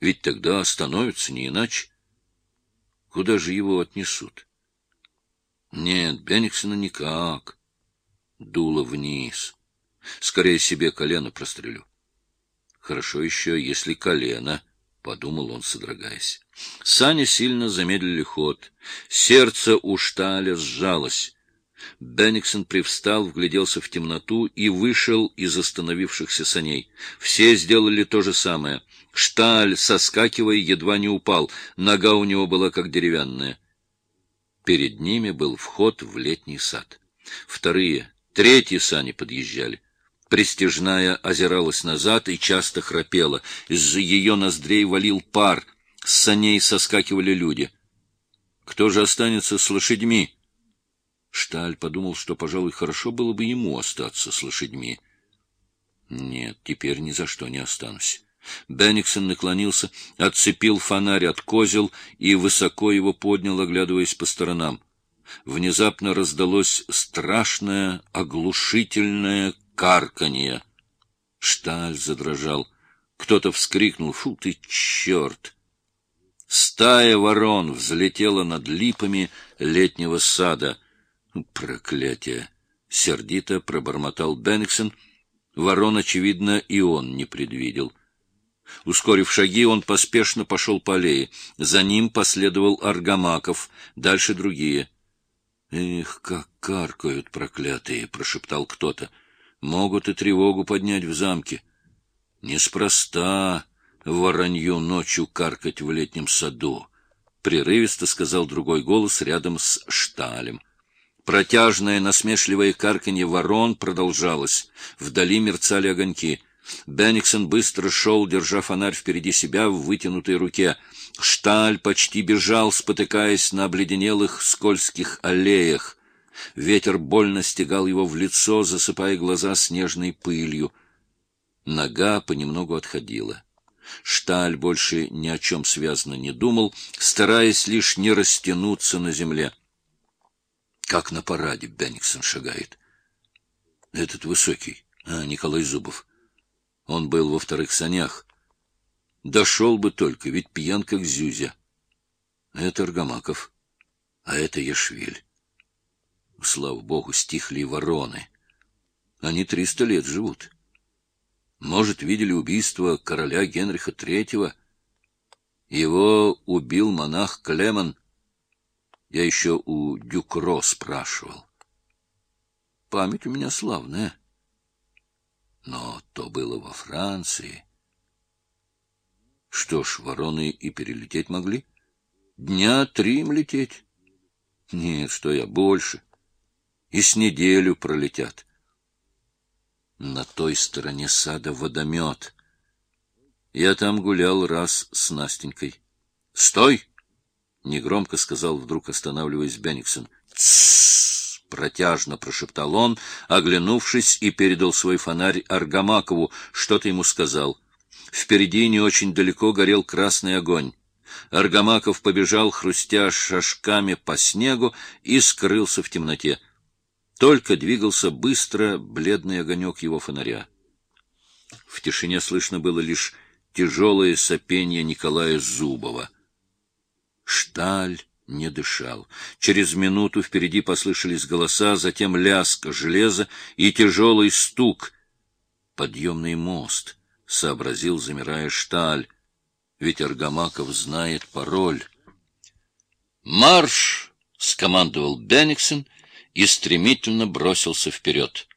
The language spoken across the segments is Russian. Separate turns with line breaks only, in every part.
Ведь тогда остановится не иначе. Куда же его отнесут? Нет, Бенниксона никак. Дуло вниз. Скорее себе колено прострелю. Хорошо еще, если колено, — подумал он, содрогаясь. Сани сильно замедлили ход. Сердце у Шталя сжалось. Бенниксон привстал, вгляделся в темноту и вышел из остановившихся саней. Все сделали то же самое. Шталь, соскакивая, едва не упал. Нога у него была как деревянная. Перед ними был вход в летний сад. Вторые, третьи сани подъезжали. Престижная озиралась назад и часто храпела. Из ее ноздрей валил пар. С саней соскакивали люди. Кто же останется с лошадьми? Шталь подумал, что, пожалуй, хорошо было бы ему остаться с лошадьми. Нет, теперь ни за что не останусь. Бенниксон наклонился, отцепил фонарь от козел и высоко его поднял, оглядываясь по сторонам. Внезапно раздалось страшное, оглушительное карканье. Шталь задрожал. Кто-то вскрикнул «Фу ты, черт!» Стая ворон взлетела над липами летнего сада — Проклятие! Сердито пробормотал Бенниксон. Ворон, очевидно, и он не предвидел. Ускорив шаги, он поспешно пошел по аллее. За ним последовал Аргамаков, дальше другие. — Эх, как каркают проклятые! — прошептал кто-то. — Могут и тревогу поднять в замке. Неспроста воронью ночью каркать в летнем саду, — прерывисто сказал другой голос рядом с Шталем. — Протяжное насмешливое карканье ворон продолжалось. Вдали мерцали огоньки. Бенниксон быстро шел, держа фонарь впереди себя в вытянутой руке. Шталь почти бежал, спотыкаясь на обледенелых скользких аллеях. Ветер больно стегал его в лицо, засыпая глаза снежной пылью. Нога понемногу отходила. Шталь больше ни о чем связано не думал, стараясь лишь не растянуться на земле. Как на параде Бенниксон шагает. Этот высокий, а, Николай Зубов. Он был во вторых санях. Дошел бы только, ведь пьян как зюзя. Это Аргамаков, а это Яшвиль. Слава богу, стихли вороны. Они триста лет живут. Может, видели убийство короля Генриха Третьего? Его убил монах Клеман, я еще у Дюкро спрашивал. Память у меня славная. Но то было во Франции. Что ж, вороны и перелететь могли. Дня три им лететь. Нет, что я, больше. И с неделю пролетят. На той стороне сада водомет. Я там гулял раз с Настенькой. «Стой — Стой! — негромко сказал вдруг, останавливаясь Бенниксон. «Тссс!» — протяжно прошептал он, оглянувшись, и передал свой фонарь Аргамакову, что-то ему сказал. Впереди не очень далеко горел красный огонь. Аргамаков побежал, хрустя шажками по снегу, и скрылся в темноте. Только двигался быстро бледный огонек его фонаря. В тишине слышно было лишь тяжелое сопение Николая Зубова — Шталь не дышал. Через минуту впереди послышались голоса, затем лязг железа и тяжелый стук. «Подъемный мост», — сообразил, замирая Шталь. Ведь Аргамаков знает пароль. «Марш!» — скомандовал Бенниксон и стремительно бросился вперед.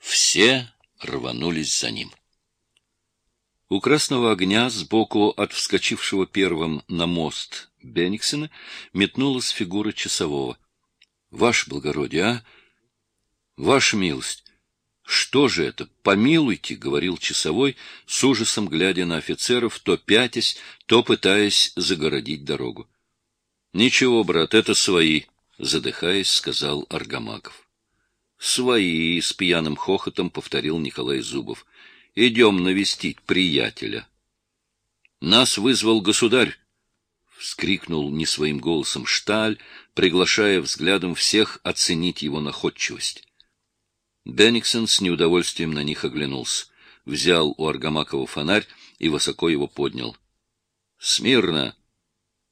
Все рванулись за ним. У красного огня сбоку от вскочившего первым на мост Бенниксена метнулась фигура часового. — Ваше благородие, а? — Ваша милость! Что же это? Помилуйте, — говорил часовой, с ужасом глядя на офицеров, то пятясь, то пытаясь загородить дорогу. — Ничего, брат, это свои, — задыхаясь, сказал Аргамаков. — Свои, — с пьяным хохотом повторил Николай Зубов. Идем навестить приятеля. Нас вызвал государь, — вскрикнул не своим голосом Шталь, приглашая взглядом всех оценить его находчивость. Бенниксон с неудовольствием на них оглянулся, взял у Аргамакова фонарь и высоко его поднял. Смирно!